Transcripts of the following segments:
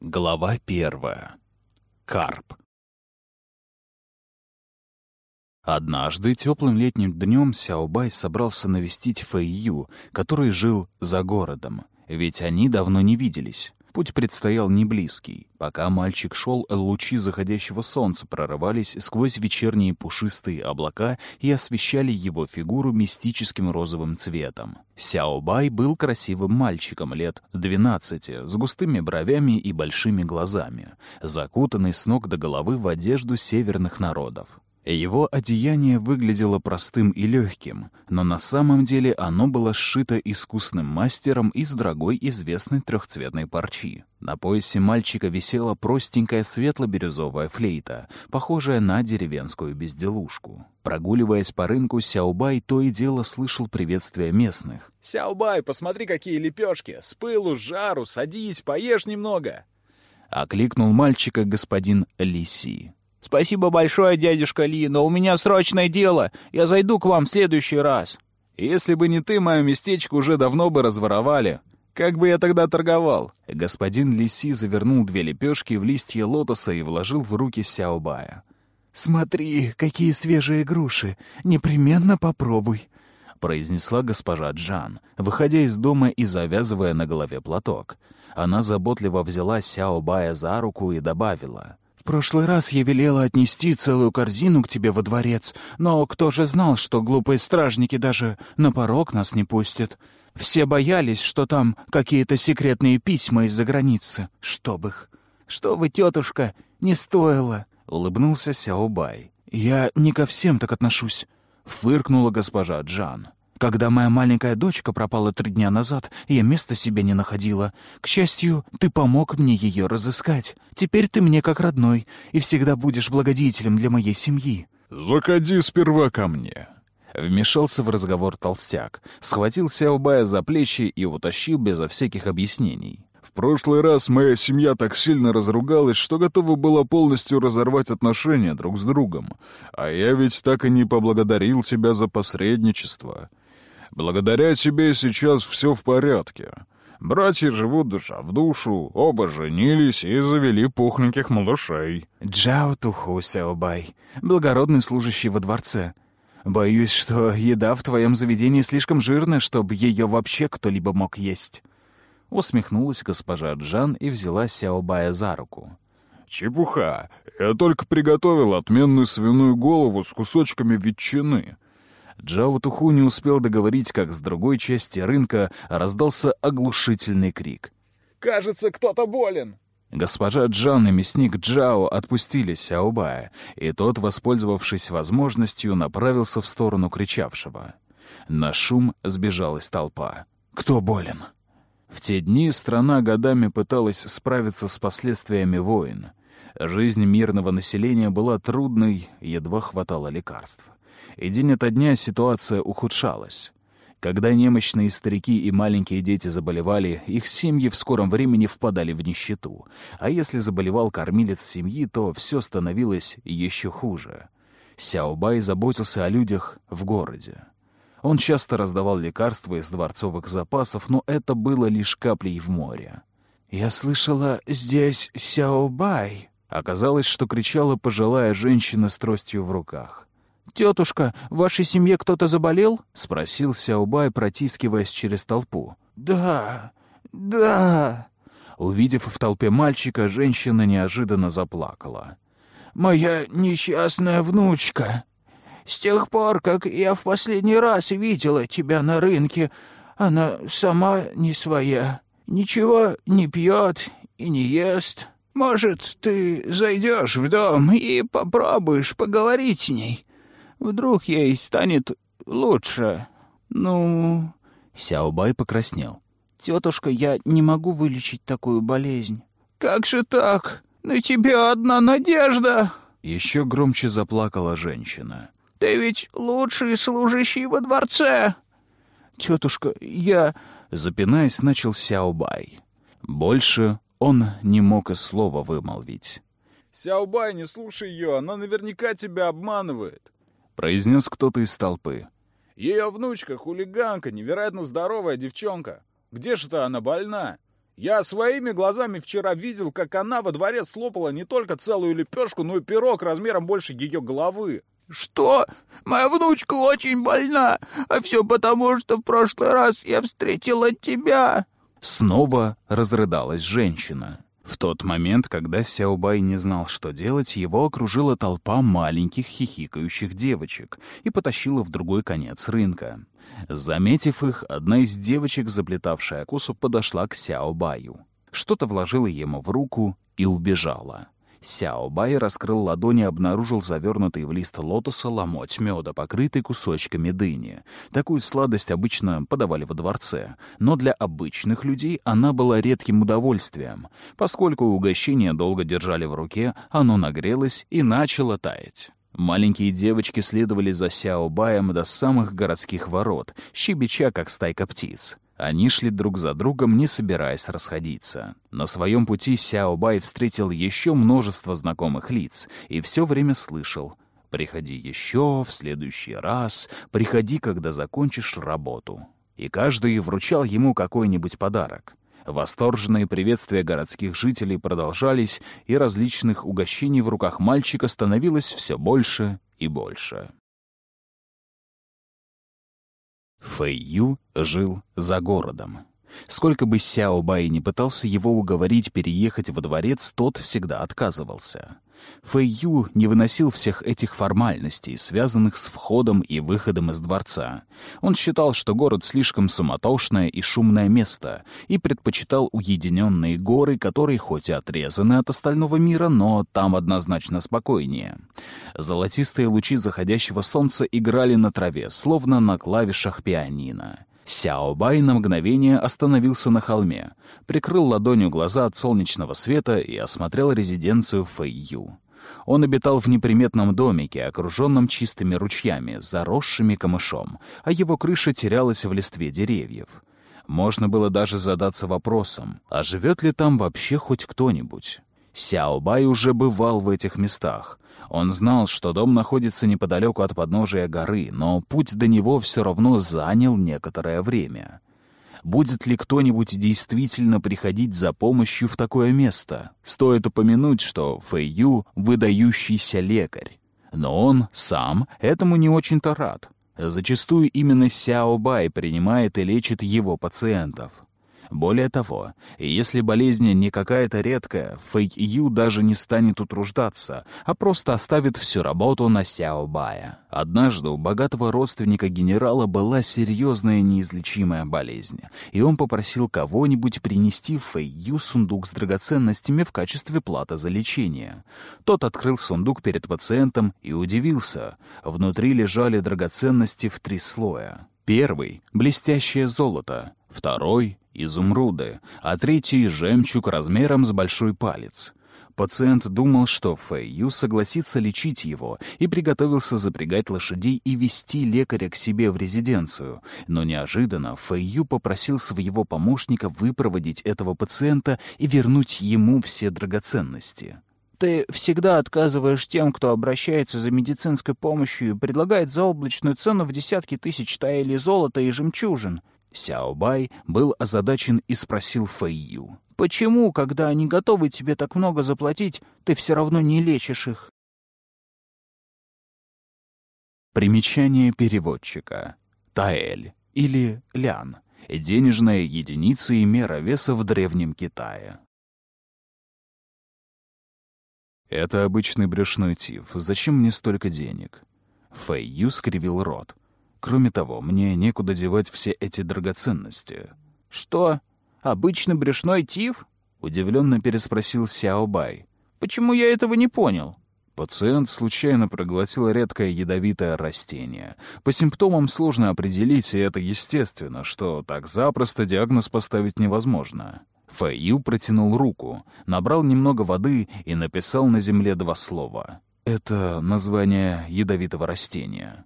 Глава первая. Карп. Однажды теплым летним днем Сяобай собрался навестить Фэйю, который жил за городом, ведь они давно не виделись. Путь предстоял не близкий. Пока мальчик шел, лучи заходящего солнца прорывались сквозь вечерние пушистые облака и освещали его фигуру мистическим розовым цветом. Сяобай был красивым мальчиком лет 12, с густыми бровями и большими глазами, закутанный с ног до головы в одежду северных народов. Его одеяние выглядело простым и легким, но на самом деле оно было сшито искусным мастером из дорогой известной трехцветной парчи. На поясе мальчика висела простенькая светло-бирюзовая флейта, похожая на деревенскую безделушку. Прогуливаясь по рынку, Сяобай то и дело слышал приветствия местных. «Сяобай, посмотри, какие лепешки! С пылу, с жару, садись, поешь немного!» Окликнул мальчика господин Лиси. «Спасибо большое, дядюшка Ли, но у меня срочное дело. Я зайду к вам в следующий раз». «Если бы не ты, мое местечко уже давно бы разворовали. Как бы я тогда торговал?» Господин Лиси завернул две лепешки в листья лотоса и вложил в руки Сяобая. «Смотри, какие свежие груши! Непременно попробуй!» — произнесла госпожа Джан, выходя из дома и завязывая на голове платок. Она заботливо взяла Сяобая за руку и добавила — прошлый раз я велела отнести целую корзину к тебе во дворец, но кто же знал, что глупые стражники даже на порог нас не пустят? Все боялись, что там какие-то секретные письма из-за границы. Чтоб их. Что вы, тетушка, не стоило, — улыбнулся Сяобай. Я не ко всем так отношусь, — фыркнула госпожа Джан. Когда моя маленькая дочка пропала три дня назад, я места себе не находила. К счастью, ты помог мне ее разыскать. Теперь ты мне как родной и всегда будешь благодетелем для моей семьи». «Заходи сперва ко мне», Вмешался в разговор толстяк, схватил Сяобая за плечи и утащил безо всяких объяснений. «В прошлый раз моя семья так сильно разругалась, что готова была полностью разорвать отношения друг с другом. А я ведь так и не поблагодарил тебя за посредничество. Благодаря тебе сейчас все в порядке. Братья живут душа в душу, оба женились и завели пухленьких малышей». «Джао Туху, Сяобай, благородный служащий во дворце. Боюсь, что еда в твоем заведении слишком жирная, чтобы ее вообще кто-либо мог есть». Усмехнулась госпожа Джан и взяла Сяобая за руку. «Чепуха! Я только приготовил отменную свиную голову с кусочками ветчины. Джао Туху не успел договорить, как с другой части рынка раздался оглушительный крик. «Кажется, кто-то болен!» Госпожа Джан и мясник Джао отпустили Сяобая, и тот, воспользовавшись возможностью, направился в сторону кричавшего. На шум сбежалась толпа. «Кто болен?» В те дни страна годами пыталась справиться с последствиями войн. Жизнь мирного населения была трудной, едва хватало лекарств и день ото дня ситуация ухудшалась. Когда немощные старики и маленькие дети заболевали, их семьи в скором времени впадали в нищету, а если заболевал кормилец семьи, то все становилось еще хуже. Сяобай заботился о людях в городе. Он часто раздавал лекарства из дворцовых запасов, но это было лишь каплей в море. «Я слышала, здесь Сяобай!» Оказалось, что кричала пожилая женщина с тростью в руках. «Тетушка, в вашей семье кто-то заболел?» — спросил Сяобай, протискиваясь через толпу. «Да, да». Увидев в толпе мальчика, женщина неожиданно заплакала. «Моя несчастная внучка. С тех пор, как я в последний раз видела тебя на рынке, она сама не своя. Ничего не пьет и не ест. Может, ты зайдешь в дом и попробуешь поговорить с ней?» Вдруг ей станет лучше. Ну...» Сяобай покраснел. «Тетушка, я не могу вылечить такую болезнь». «Как же так? На тебя одна надежда!» Еще громче заплакала женщина. «Ты ведь лучший служащий во дворце!» «Тетушка, я...» Запинаясь, начал Сяобай. Больше он не мог и слова вымолвить. «Сяобай, не слушай ее, она наверняка тебя обманывает произнес кто-то из толпы. Ее внучка, хулиганка, невероятно здоровая девчонка. Где же-то она больна? Я своими глазами вчера видел, как она во дворе слопала не только целую лепешку, но и пирог размером больше ее головы. «Что? Моя внучка очень больна, а все потому, что в прошлый раз я встретила тебя!» Снова разрыдалась женщина. В тот момент, когда Сяобай не знал, что делать, его окружила толпа маленьких хихикающих девочек и потащила в другой конец рынка. Заметив их, одна из девочек, заплетавшая косу, подошла к Сяобаю. Что-то вложила ему в руку и убежала. Сяо Бай раскрыл ладони и обнаружил завернутый в лист лотоса ломоть меда, покрытый кусочками дыни. Такую сладость обычно подавали во дворце, но для обычных людей она была редким удовольствием. Поскольку угощение долго держали в руке, оно нагрелось и начало таять. Маленькие девочки следовали за Сяо Баем до самых городских ворот, щебеча, как стайка птиц. Они шли друг за другом, не собираясь расходиться. На своем пути Сяо Бай встретил еще множество знакомых лиц и все время слышал «Приходи еще, в следующий раз, приходи, когда закончишь работу». И каждый вручал ему какой-нибудь подарок. Восторженные приветствия городских жителей продолжались, и различных угощений в руках мальчика становилось все больше и больше. Фэй Ю жил за городом. Сколько бы Сяо Бай не пытался его уговорить переехать во дворец, тот всегда отказывался. Фэй Ю не выносил всех этих формальностей, связанных с входом и выходом из дворца. Он считал, что город слишком суматошное и шумное место, и предпочитал уединенные горы, которые хоть и отрезаны от остального мира, но там однозначно спокойнее. Золотистые лучи заходящего солнца играли на траве, словно на клавишах пианино. Сяо Бай на мгновение остановился на холме, прикрыл ладонью глаза от солнечного света и осмотрел резиденцию Фэй Ю. Он обитал в неприметном домике, окруженном чистыми ручьями, заросшими камышом, а его крыша терялась в листве деревьев. Можно было даже задаться вопросом, а живет ли там вообще хоть кто-нибудь? Сяо Бай уже бывал в этих местах. Он знал, что дом находится неподалеку от подножия горы, но путь до него все равно занял некоторое время. Будет ли кто-нибудь действительно приходить за помощью в такое место? Стоит упомянуть, что Фэй Ю — выдающийся лекарь. Но он сам этому не очень-то рад. Зачастую именно Сяо Бай принимает и лечит его пациентов. Более того, если болезнь не какая-то редкая, Фэй Ю даже не станет утруждаться, а просто оставит всю работу на Сяо Бая. Однажды у богатого родственника генерала была серьезная неизлечимая болезнь, и он попросил кого-нибудь принести Фэй Ю сундук с драгоценностями в качестве платы за лечение. Тот открыл сундук перед пациентом и удивился. Внутри лежали драгоценности в три слоя. Первый — блестящее золото, второй — изумруды, а третий — жемчуг размером с большой палец. Пациент думал, что Фэйю согласится лечить его, и приготовился запрягать лошадей и вести лекаря к себе в резиденцию. Но неожиданно Фэйю попросил своего помощника выпроводить этого пациента и вернуть ему все драгоценности. Ты всегда отказываешь тем, кто обращается за медицинской помощью и предлагает заоблачную цену в десятки тысяч таэлей золота и жемчужин. Сяо Бай был озадачен и спросил Фэйю. «Почему, когда они готовы тебе так много заплатить, ты все равно не лечишь их?» Примечание переводчика. Таэль или лян — денежная единица и мера веса в Древнем Китае. «Это обычный брюшной тиф. Зачем мне столько денег?» Фэй Ю скривил рот. «Кроме того, мне некуда девать все эти драгоценности». «Что? Обычный брюшной тиф?» — удивленно переспросил Сяо Бай. «Почему я этого не понял?» Пациент случайно проглотил редкое ядовитое растение. По симптомам сложно определить, и это естественно, что так запросто диагноз поставить невозможно. Фэйю протянул руку, набрал немного воды и написал на земле два слова. Это название ядовитого растения.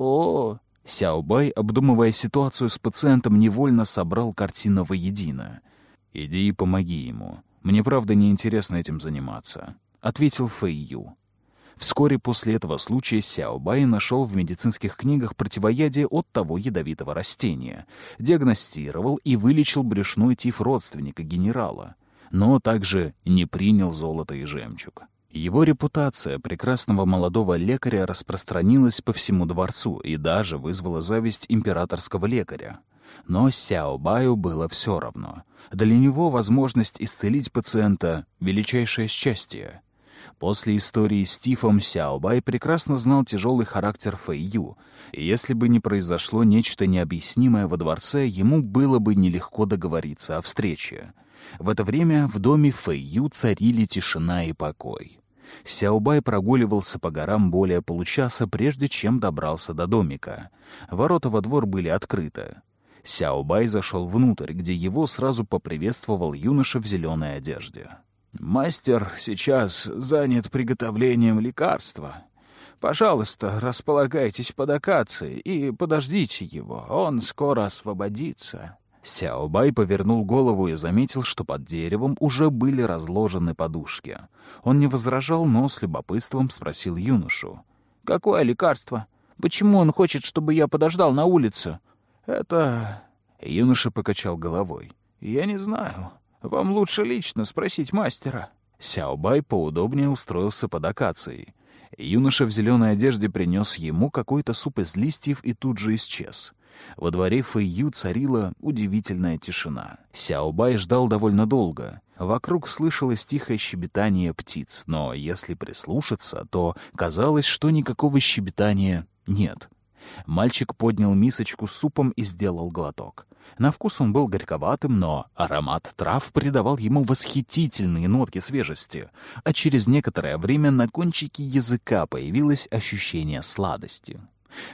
О, Сяобай, обдумывая ситуацию с пациентом, невольно собрал картину воедино. «Иди и помоги ему. Мне правда не интересно этим заниматься», — ответил Фэйю. Вскоре после этого случая Сяо Бай нашел в медицинских книгах противоядие от того ядовитого растения, диагностировал и вылечил брюшной тиф родственника генерала, но также не принял золото и жемчуг. Его репутация прекрасного молодого лекаря распространилась по всему дворцу и даже вызвала зависть императорского лекаря. Но Сяо Баю было все равно. Для него возможность исцелить пациента — величайшее счастье. После истории с Тифом Сяобай прекрасно знал тяжелый характер Фэйю, и если бы не произошло нечто необъяснимое во дворце, ему было бы нелегко договориться о встрече. В это время в доме Фэйю царили тишина и покой. Сяобай прогуливался по горам более получаса, прежде чем добрался до домика. Ворота во двор были открыты. Сяобай зашел внутрь, где его сразу поприветствовал юноша в зеленой одежде. Мастер сейчас занят приготовлением лекарства. Пожалуйста, располагайтесь под акацией и подождите его, он скоро освободится». Сяобай повернул голову и заметил, что под деревом уже были разложены подушки. Он не возражал, но с любопытством спросил юношу. «Какое лекарство? Почему он хочет, чтобы я подождал на улице?» «Это...» Юноша покачал головой. «Я не знаю. Вам лучше лично спросить мастера». Сяобай поудобнее устроился под акацией. Юноша в зеленой одежде принес ему какой-то суп из листьев и тут же исчез. Во дворе Фэйю царила удивительная тишина. Сяобай ждал довольно долго. Вокруг слышалось тихое щебетание птиц, но если прислушаться, то казалось, что никакого щебетания нет. Мальчик поднял мисочку с супом и сделал глоток. На вкус он был горьковатым, но аромат трав придавал ему восхитительные нотки свежести, а через некоторое время на кончике языка появилось ощущение сладости.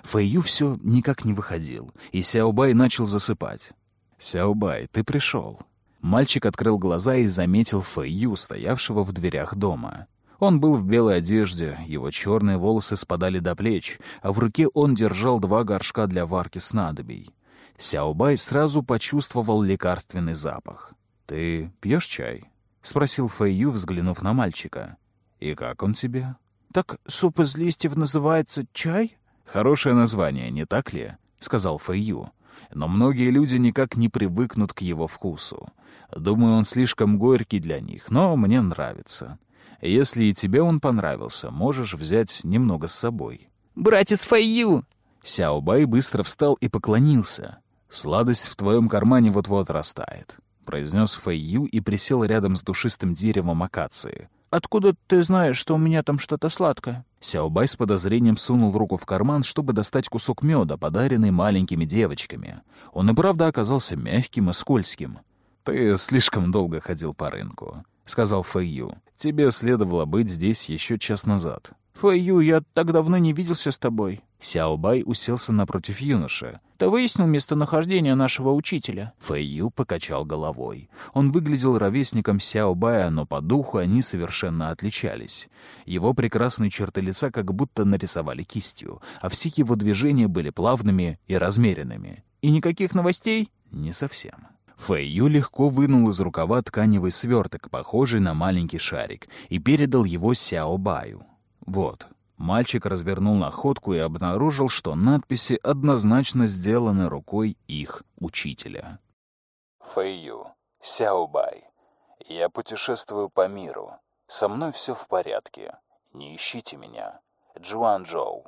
Фэйю все никак не выходил, и Сяобай начал засыпать. «Сяобай, ты пришел». Мальчик открыл глаза и заметил Фэйю, стоявшего в дверях дома. Он был в белой одежде, его черные волосы спадали до плеч, а в руке он держал два горшка для варки снадобий. Сяобай сразу почувствовал лекарственный запах. «Ты пьешь чай?» — спросил Фэйю, взглянув на мальчика. «И как он тебе?» «Так суп из листьев называется чай?» «Хорошее название, не так ли?» — сказал Фэйю. «Но многие люди никак не привыкнут к его вкусу. Думаю, он слишком горький для них, но мне нравится. Если и тебе он понравился, можешь взять немного с собой». «Братец Фэйю!» Сяобай быстро встал и поклонился. «Сладость в твоем кармане вот-вот растает», — произнес Фэйю и присел рядом с душистым деревом акации. «Откуда ты знаешь, что у меня там что-то сладкое?» Сяобай с подозрением сунул руку в карман, чтобы достать кусок меда, подаренный маленькими девочками. Он и правда оказался мягким и скользким. «Ты слишком долго ходил по рынку», — сказал Фэйю. «Тебе следовало быть здесь еще час назад». «Фэйю, я так давно не виделся с тобой». Сяобай уселся напротив юноши. «Ты выяснил местонахождение нашего учителя?» Фэйю покачал головой. Он выглядел ровесником Сяобая, но по духу они совершенно отличались. Его прекрасные черты лица как будто нарисовали кистью, а все его движения были плавными и размеренными. «И никаких новостей?» «Не совсем». Фэйю легко вынул из рукава тканевый сверток, похожий на маленький шарик, и передал его Сяобаю. «Вот». Мальчик развернул находку и обнаружил, что надписи однозначно сделаны рукой их учителя. Фэйю, Сяобай, я путешествую по миру. Со мной все в порядке. Не ищите меня. Чжуан Чжоу.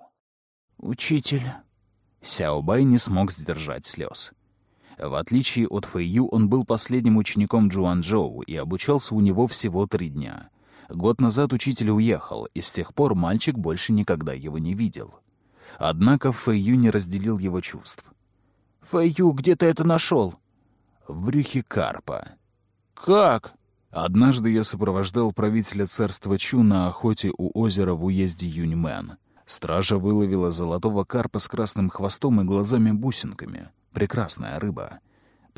Учитель. Сяобай не смог сдержать слез. В отличие от Фэйю, он был последним учеником Чжуан Чжоу и обучался у него всего три дня — Год назад учитель уехал, и с тех пор мальчик больше никогда его не видел. Однако Фэйю не разделил его чувств. «Фэйю, где ты это нашел?» «В брюхе карпа». «Как?» Однажды я сопровождал правителя царства Чу на охоте у озера в уезде Юньмен. Стража выловила золотого карпа с красным хвостом и глазами-бусинками. Прекрасная рыба.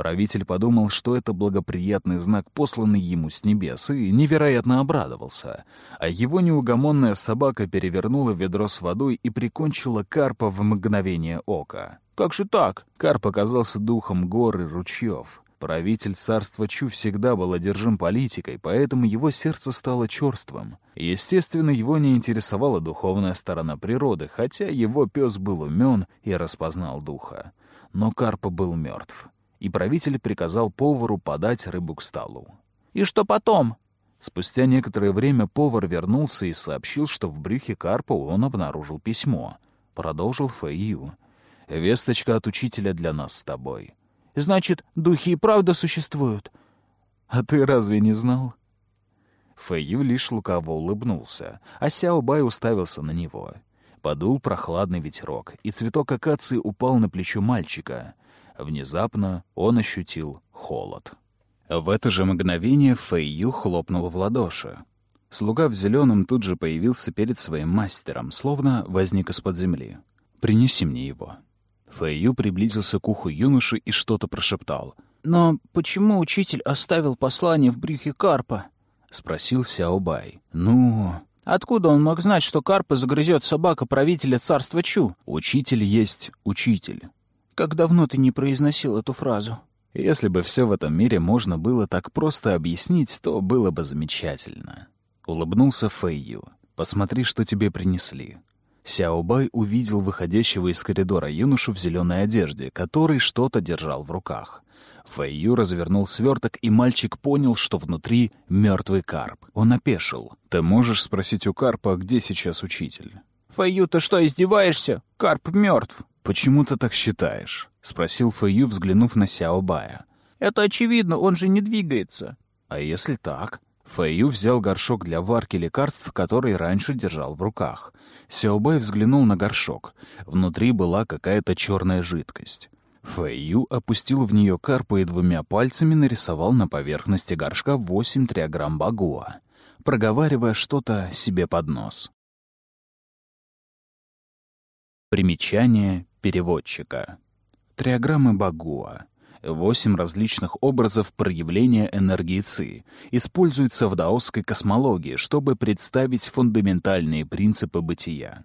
Правитель подумал, что это благоприятный знак, посланный ему с небес, и невероятно обрадовался. А его неугомонная собака перевернула ведро с водой и прикончила карпа в мгновение ока. «Как же так?» Карп оказался духом гор и ручьев. Правитель царства Чу всегда был одержим политикой, поэтому его сердце стало черствым. Естественно, его не интересовала духовная сторона природы, хотя его пес был умен и распознал духа. Но Карпа был мертв, и правитель приказал повару подать рыбу к столу. «И что потом?» Спустя некоторое время повар вернулся и сообщил, что в брюхе Карпа он обнаружил письмо. Продолжил Фэйю. «Весточка от учителя для нас с тобой». Значит, духи и правда существуют. А ты разве не знал? Фэйю лишь лукаво улыбнулся, а Сяо Бай уставился на него. Подул прохладный ветерок, и цветок акации упал на плечо мальчика. Внезапно он ощутил холод. В это же мгновение Фэйю хлопнул в ладоши. Слуга в зеленом тут же появился перед своим мастером, словно возник из-под земли. «Принеси мне его». Фэйю приблизился к уху юноши и что-то прошептал. «Но почему учитель оставил послание в брюхе карпа?» — спросил Сяобай. «Ну...» «Откуда он мог знать, что карпа загрызет собака правителя царства Чу?» «Учитель есть учитель». «Как давно ты не произносил эту фразу?» «Если бы все в этом мире можно было так просто объяснить, то было бы замечательно». Улыбнулся Фэйю. «Посмотри, что тебе принесли». Сяобай увидел выходящего из коридора юношу в зеленой одежде, который что-то держал в руках. Фэйю развернул сверток, и мальчик понял, что внутри мертвый карп. Он опешил. «Ты можешь спросить у карпа, где сейчас учитель?» «Фэйю, ты что, издеваешься? Карп мертв!» «Почему ты так считаешь?» — спросил Фэйю, взглянув на Сяобая. «Это очевидно, он же не двигается». «А если так?» Фэйю взял горшок для варки лекарств, который раньше держал в руках. Сяобай взглянул на горшок. Внутри была какая-то черная жидкость. Фэйю опустил в нее карпу и двумя пальцами нарисовал на поверхности горшка восемь триаграмм багуа, проговаривая что-то себе под нос. Примечание переводчика. Триаграммы багуа Восемь различных образов проявления энергии ЦИ используются в даосской космологии, чтобы представить фундаментальные принципы бытия.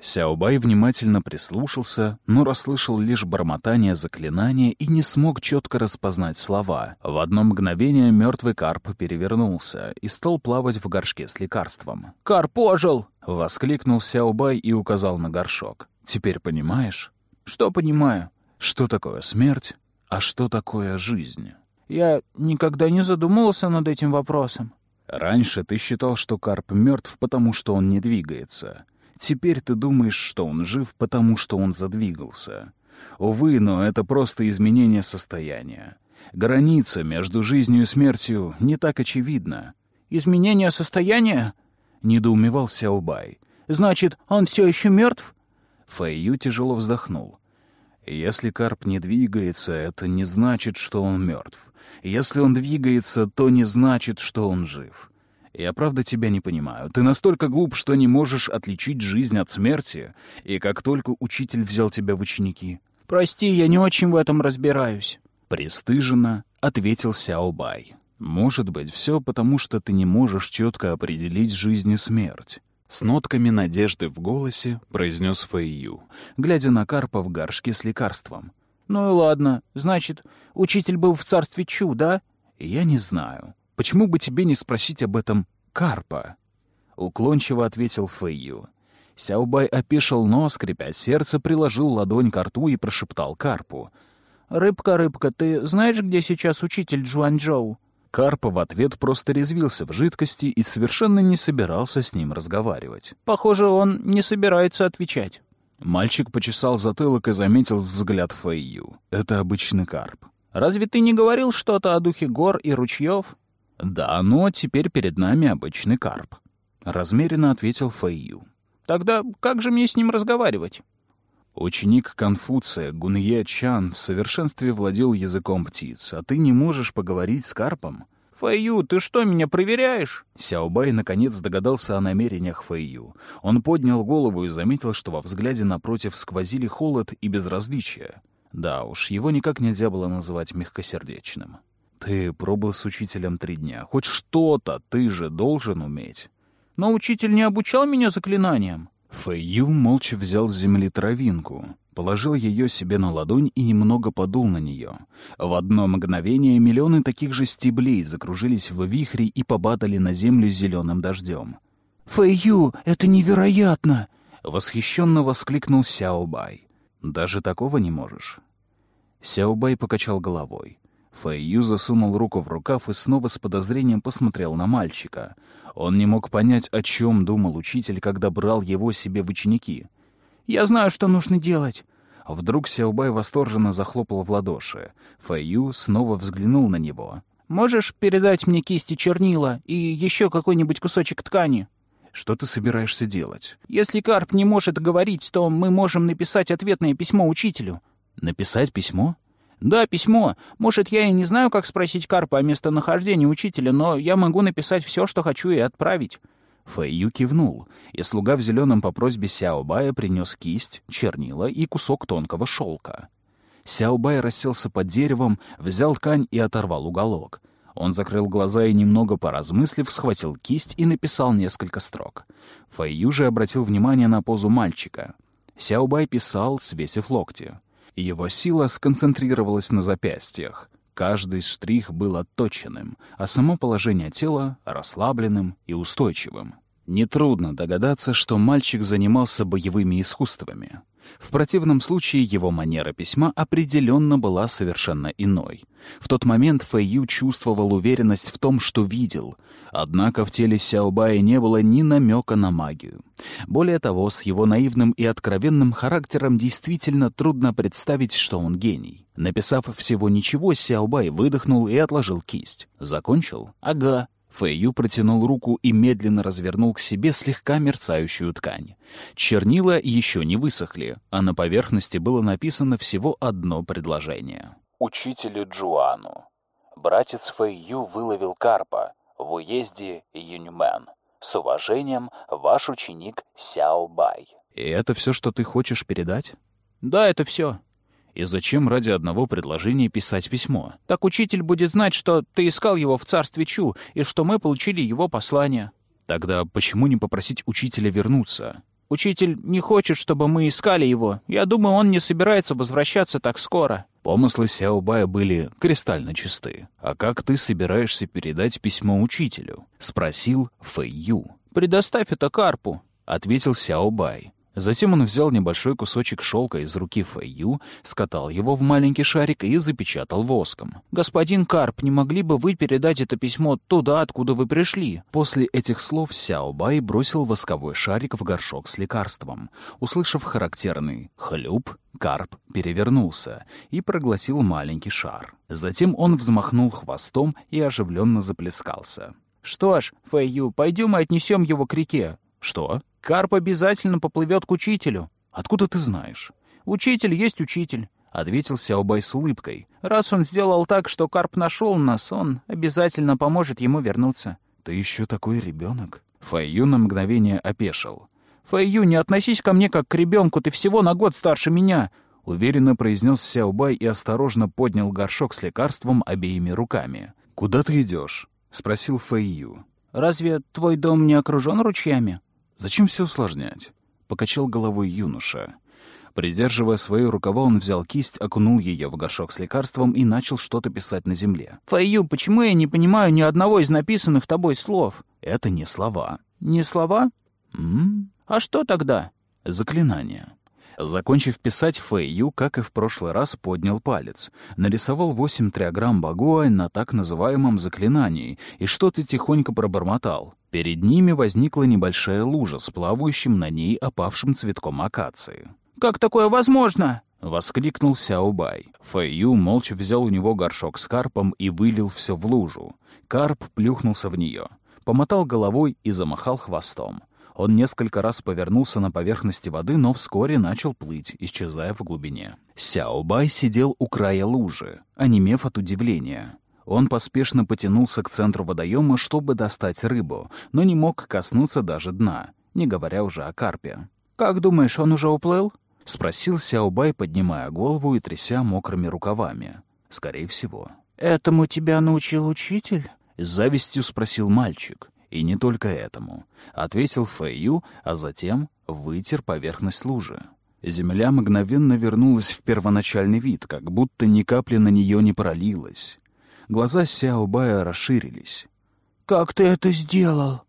Сяобай внимательно прислушался, но расслышал лишь бормотание заклинания и не смог четко распознать слова. В одно мгновение мертвый карп перевернулся и стал плавать в горшке с лекарством. «Карп ожил!» — воскликнул Сяобай и указал на горшок. «Теперь понимаешь?» Что понимаю? Что такое смерть, а что такое жизнь? Я никогда не задумывался над этим вопросом. Раньше ты считал, что карп мертв, потому что он не двигается. Теперь ты думаешь, что он жив, потому что он задвигался. Увы, но это просто изменение состояния. Граница между жизнью и смертью не так очевидна. «Изменение состояния?» — недоумевал Сяобай. «Значит, он все еще мертв?» Фэйю тяжело вздохнул. Если карп не двигается, это не значит, что он мертв. Если он двигается, то не значит, что он жив. Я правда тебя не понимаю. Ты настолько глуп, что не можешь отличить жизнь от смерти, и как только учитель взял тебя в ученики... «Прости, я не очень в этом разбираюсь», — пристыженно ответил Сяобай. «Может быть, все потому, что ты не можешь четко определить жизнь и смерть. С нотками надежды в голосе произнес Фэйю, глядя на Карпа в горшке с лекарством. «Ну и ладно. Значит, учитель был в царстве Чу, да?» «Я не знаю. Почему бы тебе не спросить об этом Карпа?» Уклончиво ответил Фэйю. Сяобай опешил, но, скрипя сердце, приложил ладонь к рту и прошептал Карпу. «Рыбка, рыбка, ты знаешь, где сейчас учитель Джуанчжоу?» Карпа в ответ просто резвился в жидкости и совершенно не собирался с ним разговаривать. «Похоже, он не собирается отвечать». Мальчик почесал затылок и заметил взгляд Фэйю. «Это обычный карп». «Разве ты не говорил что-то о духе гор и ручьев?» «Да, но теперь перед нами обычный карп», — размеренно ответил Фэйю. «Тогда как же мне с ним разговаривать?» Ученик Конфуция Гунье Чан в совершенстве владел языком птиц, а ты не можешь поговорить с карпом? «Фэйю, ты что, меня проверяешь?» Сяобай наконец догадался о намерениях Фэйю. Он поднял голову и заметил, что во взгляде напротив сквозили холод и безразличие. Да уж, его никак нельзя было называть мягкосердечным. «Ты пробыл с учителем три дня. Хоть что-то ты же должен уметь». «Но учитель не обучал меня заклинаниям». Фэйю молча взял с земли травинку, положил ее себе на ладонь и немного подул на нее. В одно мгновение миллионы таких же стеблей закружились в вихре и побадали на землю зеленым дождем. «Фэйю, это невероятно!» — восхищенно воскликнул Сяобай. «Даже такого не можешь?» Сяобай покачал головой. Фэйю засунул руку в рукав и снова с подозрением посмотрел на мальчика. Он не мог понять, о чем думал учитель, когда брал его себе в ученики. «Я знаю, что нужно делать!» Вдруг Сяобай восторженно захлопал в ладоши. Фэйю снова взглянул на него. «Можешь передать мне кисти чернила и еще какой-нибудь кусочек ткани?» Что ты собираешься делать? Если Карп не может говорить, то мы можем написать ответное письмо учителю. Написать письмо? Да, письмо. Может, я и не знаю, как спросить Карпа о местонахождении учителя, но я могу написать все, что хочу, и отправить. Фэйю кивнул, и слуга в зеленом по просьбе Сяобая принес кисть, чернила и кусок тонкого шелка. Сяобай расселся под деревом, взял ткань и оторвал уголок. Он закрыл глаза и, немного поразмыслив, схватил кисть и написал несколько строк. Фэйю же обратил внимание на позу мальчика. Сяобай писал, свесив локти. Его сила сконцентрировалась на запястьях. Каждый штрих был отточенным, а само положение тела — расслабленным и устойчивым. Нетрудно догадаться, что мальчик занимался боевыми искусствами. В противном случае его манера письма определенно была совершенно иной. В тот момент Фэйю чувствовал уверенность в том, что видел. Однако в теле Сяобая не было ни намека на магию. Более того, с его наивным и откровенным характером действительно трудно представить, что он гений. Написав всего ничего, Сяобай выдохнул и отложил кисть. Закончил? Ага. Фэйю протянул руку и медленно развернул к себе слегка мерцающую ткань. Чернила еще не высохли, а на поверхности было написано всего одно предложение. «Учителю Джуану. Братец Фэйю выловил карпа в уезде Юньмен. С уважением, ваш ученик Сяо Бай». «И это все, что ты хочешь передать?» «Да, это все», и зачем ради одного предложения писать письмо? Так учитель будет знать, что ты искал его в царстве Чу, и что мы получили его послание. Тогда почему не попросить учителя вернуться? Учитель не хочет, чтобы мы искали его. Я думаю, он не собирается возвращаться так скоро. Помыслы Сяобая были кристально чисты. «А как ты собираешься передать письмо учителю?» — спросил Фэй Ю. «Предоставь это Карпу», — ответил Сяобай. Затем он взял небольшой кусочек шелка из руки Фэйю, скатал его в маленький шарик и запечатал воском. «Господин Карп, не могли бы вы передать это письмо туда, откуда вы пришли?» После этих слов Сяо Бай бросил восковой шарик в горшок с лекарством. Услышав характерный «хлюп», Карп перевернулся и проглотил маленький шар. Затем он взмахнул хвостом и оживленно заплескался. «Что ж, Фэйю, пойдем и отнесем его к реке». «Что?» Карп обязательно поплывет к учителю. Откуда ты знаешь? Учитель есть учитель. — ответил Сяобай с улыбкой. «Раз он сделал так, что Карп нашел нас, он обязательно поможет ему вернуться». «Ты еще такой ребенок?» Фэйю на мгновение опешил. «Фэйю, не относись ко мне как к ребенку, ты всего на год старше меня!» Уверенно произнес Сяобай и осторожно поднял горшок с лекарством обеими руками. «Куда ты идешь?» — спросил Фэйю. «Разве твой дом не окружен ручьями?» «Зачем все усложнять?» — покачал головой юноша. Придерживая свою рукава, он взял кисть, окунул ее в горшок с лекарством и начал что-то писать на земле. «Фаю, почему я не понимаю ни одного из написанных тобой слов?» «Это не слова». «Не слова?» «М? А что тогда?» «Заклинание». Закончив писать, Фэйю, как и в прошлый раз, поднял палец. Нарисовал восемь триаграмм Багуа на так называемом заклинании и что-то тихонько пробормотал. Перед ними возникла небольшая лужа с плавающим на ней опавшим цветком акации. «Как такое возможно?» — воскликнул Сяобай. Фэйю молча взял у него горшок с карпом и вылил все в лужу. Карп плюхнулся в нее, помотал головой и замахал хвостом. Он несколько раз повернулся на поверхности воды, но вскоре начал плыть, исчезая в глубине. Сяобай сидел у края лужи, онемев от удивления. Он поспешно потянулся к центру водоема, чтобы достать рыбу, но не мог коснуться даже дна, не говоря уже о карпе. «Как думаешь, он уже уплыл?» — спросил Сяобай, поднимая голову и тряся мокрыми рукавами. «Скорее всего». «Этому тебя научил учитель?» — с завистью спросил мальчик. И не только этому. Ответил Фэйю, а затем вытер поверхность лужи. Земля мгновенно вернулась в первоначальный вид, как будто ни капли на нее не пролилось. Глаза Сяо Бая расширились. «Как ты это сделал?»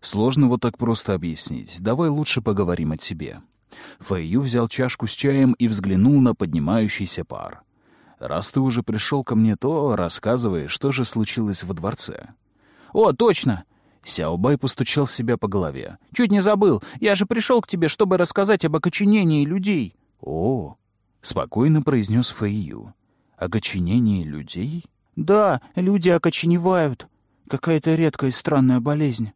«Сложно вот так просто объяснить. Давай лучше поговорим о тебе». Фэйю взял чашку с чаем и взглянул на поднимающийся пар. «Раз ты уже пришел ко мне, то рассказывай, что же случилось во дворце». «О, точно! Сяобай постучал себя по голове. «Чуть не забыл. Я же пришел к тебе, чтобы рассказать об окоченении людей». «О!» — спокойно произнес Фэйю. «Окоченение людей?» «Да, люди окоченевают. Какая-то редкая и странная болезнь».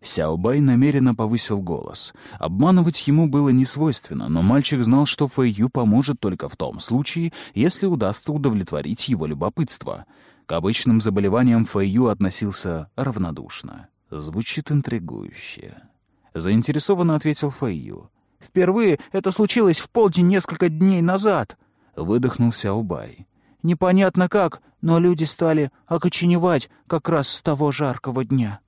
Сяобай намеренно повысил голос. Обманывать ему было не свойственно, но мальчик знал, что Фэйю поможет только в том случае, если удастся удовлетворить его любопытство. К обычным заболеваниям Фэйю относился равнодушно. Звучит интригующе. Заинтересованно ответил Фэйю. «Впервые это случилось в полдень несколько дней назад», — выдохнул Сяобай. «Непонятно как, но люди стали окоченевать как раз с того жаркого дня».